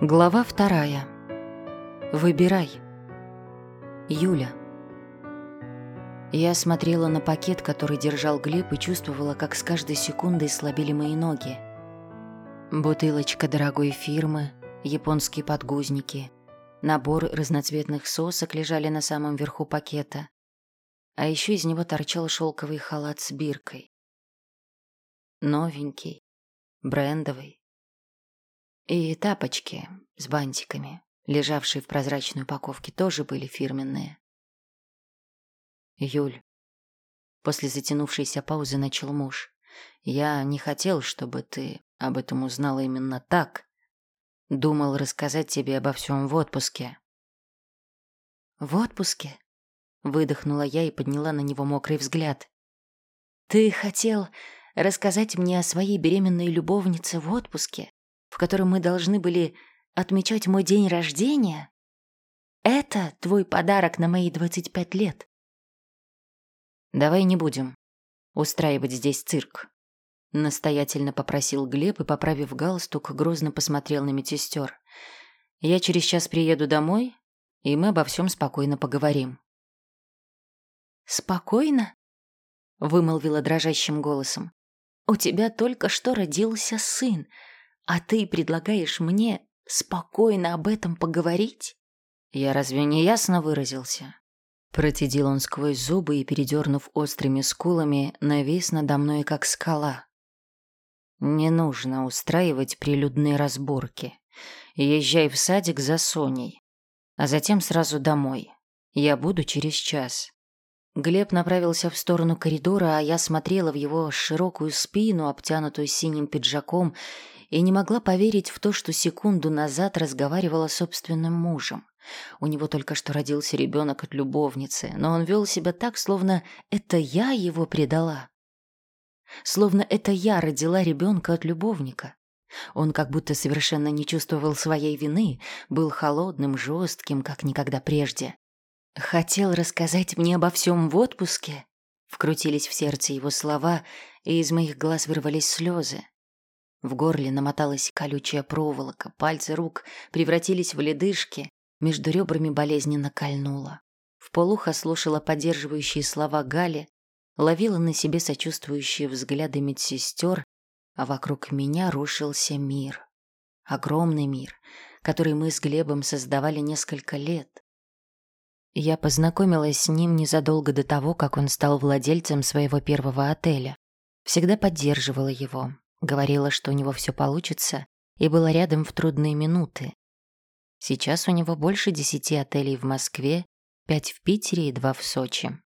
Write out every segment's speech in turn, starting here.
Глава вторая. Выбирай. Юля. Я смотрела на пакет, который держал Глеб, и чувствовала, как с каждой секундой слабели мои ноги. Бутылочка дорогой фирмы, японские подгузники, набор разноцветных сосок лежали на самом верху пакета, а еще из него торчал шелковый халат с биркой. Новенький, брендовый, и тапочки с бантиками, лежавшие в прозрачной упаковке, тоже были фирменные. Юль. После затянувшейся паузы начал муж. Я не хотел, чтобы ты об этом узнала именно так. Думал рассказать тебе обо всем в отпуске. В отпуске? Выдохнула я и подняла на него мокрый взгляд. Ты хотел рассказать мне о своей беременной любовнице в отпуске? В котором мы должны были отмечать мой день рождения? Это твой подарок на мои 25 лет. Давай не будем устраивать здесь цирк. Настоятельно попросил Глеб и, поправив галстук, грозно посмотрел на медсестер. Я через час приеду домой, и мы обо всем спокойно поговорим. «Спокойно?» — вымолвила дрожащим голосом. «У тебя только что родился сын. А ты предлагаешь мне спокойно об этом поговорить? Я разве не ясно выразился? Процедил он сквозь зубы и, передернув острыми скулами, навис надо мной, как скала. Не нужно устраивать прилюдные разборки. Езжай в садик за Соней, а затем сразу домой. Я буду через час. Глеб направился в сторону коридора, а я смотрела в его широкую спину, обтянутую синим пиджаком, и не могла поверить в то, что секунду назад разговаривала с собственным мужем. У него только что родился ребенок от любовницы, но он вел себя так, словно это я его предала. Словно это я родила ребенка от любовника. Он как будто совершенно не чувствовал своей вины, был холодным, жестким, как никогда прежде. «Хотел рассказать мне обо всем в отпуске?» Вкрутились в сердце его слова, и из моих глаз вырвались слезы. В горле намоталась колючая проволока, пальцы рук превратились в ледышки, между ребрами болезненно кольнуло. В полухо слушала поддерживающие слова Гали, ловила на себе сочувствующие взгляды медсестер, а вокруг меня рушился мир. Огромный мир, который мы с Глебом создавали несколько лет. Я познакомилась с ним незадолго до того, как он стал владельцем своего первого отеля. Всегда поддерживала его, Говорила, что у него все получится, и была рядом в трудные минуты. Сейчас у него больше десяти отелей в Москве, пять в Питере и два в Сочи.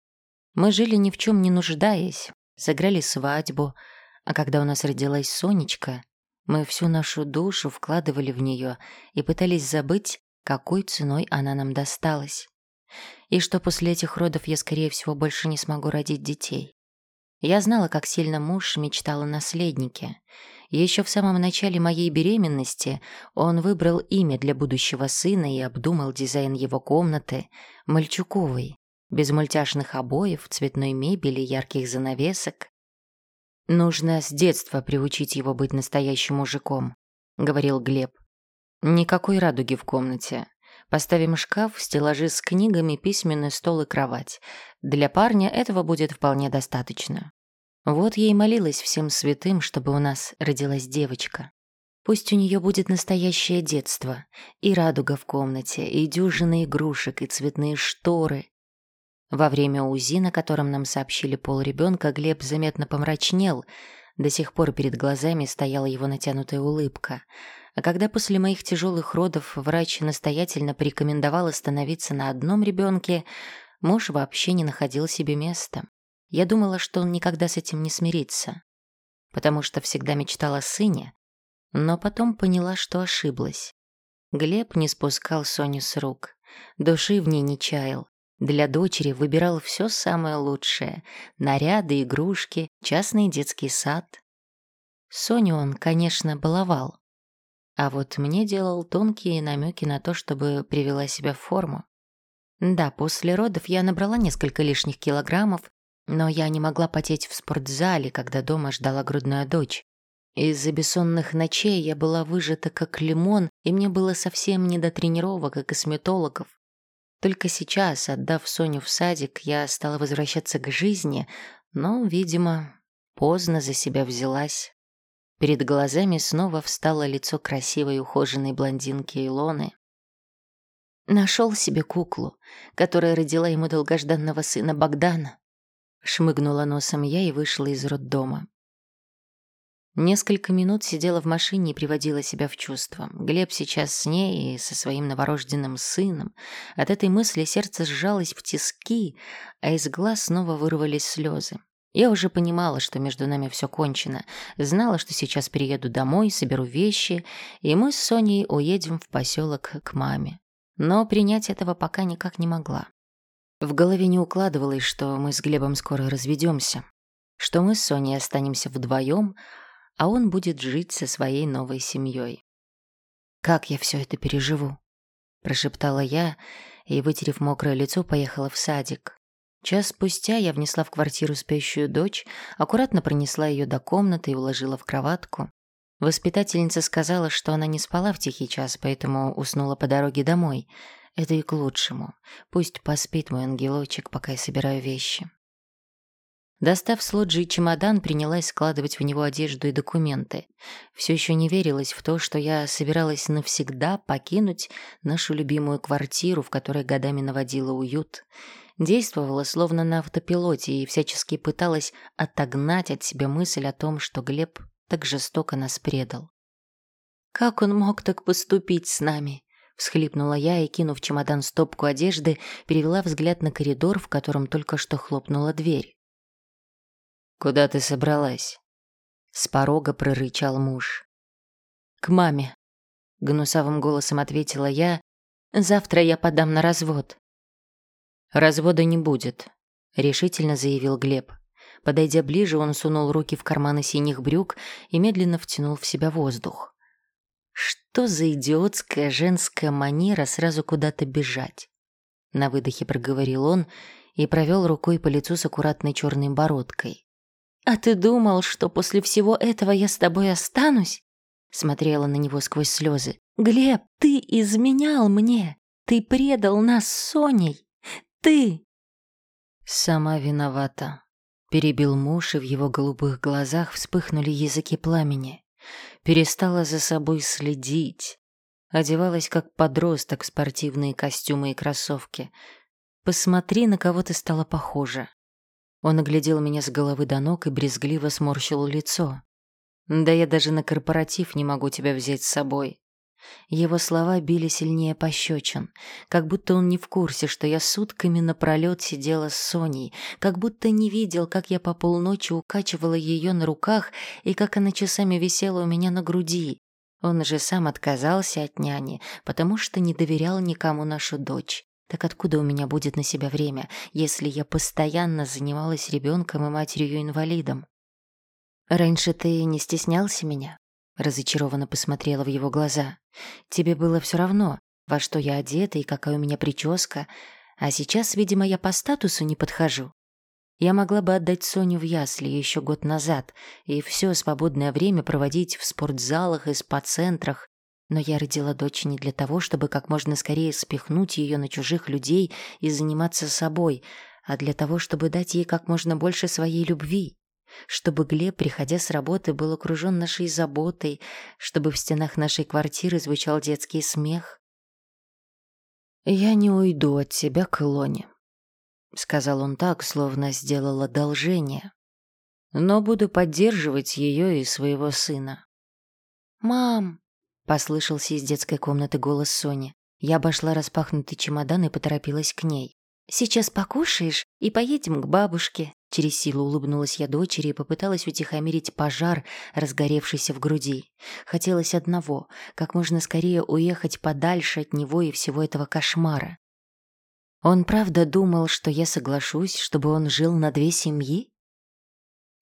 Мы жили ни в чем не нуждаясь, сыграли свадьбу, а когда у нас родилась Сонечка, мы всю нашу душу вкладывали в нее и пытались забыть, какой ценой она нам досталась. И что после этих родов я, скорее всего, больше не смогу родить детей. Я знала, как сильно муж мечтал о наследнике. Еще в самом начале моей беременности он выбрал имя для будущего сына и обдумал дизайн его комнаты Мальчуковой, без мультяшных обоев, цветной мебели, ярких занавесок. «Нужно с детства приучить его быть настоящим мужиком», — говорил Глеб. «Никакой радуги в комнате. Поставим шкаф, стеллажи с книгами, письменный стол и кровать. Для парня этого будет вполне достаточно. Вот и молилась всем святым, чтобы у нас родилась девочка. Пусть у нее будет настоящее детство, и радуга в комнате, и дюжины игрушек, и цветные шторы. Во время УЗИ, на котором нам сообщили пол ребенка, Глеб заметно помрачнел. До сих пор перед глазами стояла его натянутая улыбка — а когда после моих тяжелых родов врач настоятельно порекомендовал остановиться на одном ребенке, муж вообще не находил себе места. Я думала, что он никогда с этим не смирится, потому что всегда мечтала о сыне, но потом поняла, что ошиблась. Глеб не спускал Соню с рук, души в ней не чаял. Для дочери выбирал все самое лучшее — наряды, игрушки, частный детский сад. Соню он, конечно, баловал, а вот мне делал тонкие намеки на то, чтобы привела себя в форму. Да, после родов я набрала несколько лишних килограммов, но я не могла потеть в спортзале, когда дома ждала грудная дочь. Из-за бессонных ночей я была выжата как лимон, и мне было совсем не до тренировок и косметологов. Только сейчас, отдав Соню в садик, я стала возвращаться к жизни, но, видимо, поздно за себя взялась. Перед глазами снова встало лицо красивой ухоженной блондинки Илоны. Нашел себе куклу, которая родила ему долгожданного сына Богдана. Шмыгнула носом я и вышла из роддома. Несколько минут сидела в машине и приводила себя в чувство. Глеб сейчас с ней и со своим новорожденным сыном. От этой мысли сердце сжалось в тиски, а из глаз снова вырвались слезы. Я уже понимала, что между нами все кончено. Знала, что сейчас приеду домой, соберу вещи, и мы с Соней уедем в поселок к маме. Но принять этого пока никак не могла. В голове не укладывалось, что мы с Глебом скоро разведемся, что мы с Соней останемся вдвоем, а он будет жить со своей новой семьей. «Как я все это переживу?» – прошептала я и, вытерев мокрое лицо, поехала в садик. Час спустя я внесла в квартиру спящую дочь, аккуратно пронесла ее до комнаты и уложила в кроватку. Воспитательница сказала, что она не спала в тихий час, поэтому уснула по дороге домой. Это и к лучшему. Пусть поспит мой ангелочек, пока я собираю вещи. Достав с лоджии чемодан, принялась складывать в него одежду и документы. Все еще не верилось в то, что я собиралась навсегда покинуть нашу любимую квартиру, в которой годами наводила уют — Действовала словно на автопилоте и всячески пыталась отогнать от себя мысль о том, что Глеб так жестоко нас предал. «Как он мог так поступить с нами?» — всхлипнула я и, кинув чемодан стопку одежды, перевела взгляд на коридор, в котором только что хлопнула дверь. «Куда ты собралась?» — с порога прорычал муж. «К маме», — гнусавым голосом ответила я. «Завтра я подам на развод». «Развода не будет», — решительно заявил Глеб. Подойдя ближе, он сунул руки в карманы синих брюк и медленно втянул в себя воздух. Что за идиотская женская манера сразу куда-то бежать? На выдохе проговорил он и провел рукой по лицу с аккуратной черной бородкой. «А ты думал, что после всего этого я с тобой останусь?» Смотрела на него сквозь слезы. «Глеб, ты изменял мне! Ты предал нас с Соней! ты!» «Сама виновата», — перебил муж, и в его голубых глазах вспыхнули языки пламени. Перестала за собой следить. Одевалась как подросток в спортивные костюмы и кроссовки. «Посмотри, на кого ты стала похожа». Он оглядел меня с головы до ног и брезгливо сморщил лицо. «Да я даже на корпоратив не могу тебя взять с собой. Его слова били сильнее пощечин, как будто он не в курсе, что я сутками напролет сидела с Соней, как будто не видел, как я по полночи укачивала ее на руках и как она часами висела у меня на груди. Он же сам отказался от няни, потому что не доверял никому нашу дочь. Так откуда у меня будет на себя время, если я постоянно занималась ребенком и матерью-инвалидом? Раньше ты не стеснялся меня? Разочарованно посмотрела в его глаза. «Тебе было все равно, во что я одета и какая у меня прическа, а сейчас, видимо, я по статусу не подхожу. Я могла бы отдать Соню в ясли еще год назад и все свободное время проводить в спортзалах и спа-центрах, но я родила дочь не для того, чтобы как можно скорее спихнуть ее на чужих людей и заниматься собой, а для того, чтобы дать ей как можно больше своей любви чтобы Глеб, приходя с работы, был окружен нашей заботой, чтобы в стенах нашей квартиры звучал детский смех. «Я не уйду от тебя к Илоне», — сказал он так, словно сделал одолжение. «Но буду поддерживать ее и своего сына». «Мам!» — послышался из детской комнаты голос Сони. Я обошла распахнутый чемодан и поторопилась к ней. «Сейчас покушаешь и поедем к бабушке. Через силу улыбнулась я дочери и попыталась утихомирить пожар, разгоревшийся в груди. Хотелось одного — как можно скорее уехать подальше от него и всего этого кошмара. Он правда думал, что я соглашусь, чтобы он жил на две семьи?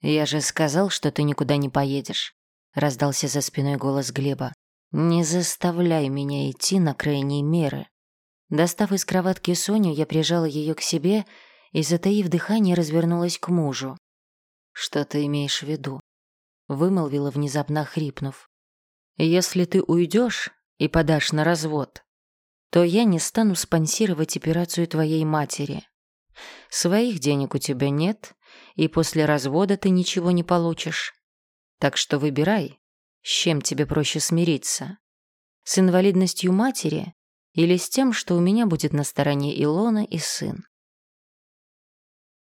«Я же сказал, что ты никуда не поедешь», — раздался за спиной голос Глеба. «Не заставляй меня идти на крайние меры». Достав из кроватки Соню, я прижала ее к себе — и, затаив дыхание, развернулась к мужу. «Что ты имеешь в виду?» вымолвила внезапно хрипнув. «Если ты уйдешь и подашь на развод, то я не стану спонсировать операцию твоей матери. Своих денег у тебя нет, и после развода ты ничего не получишь. Так что выбирай, с чем тебе проще смириться. С инвалидностью матери или с тем, что у меня будет на стороне Илона и сын.